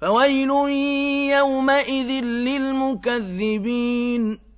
فَوَيْلٌ يَوْمَئِذٍ لِّلْمُكَذِّبِينَ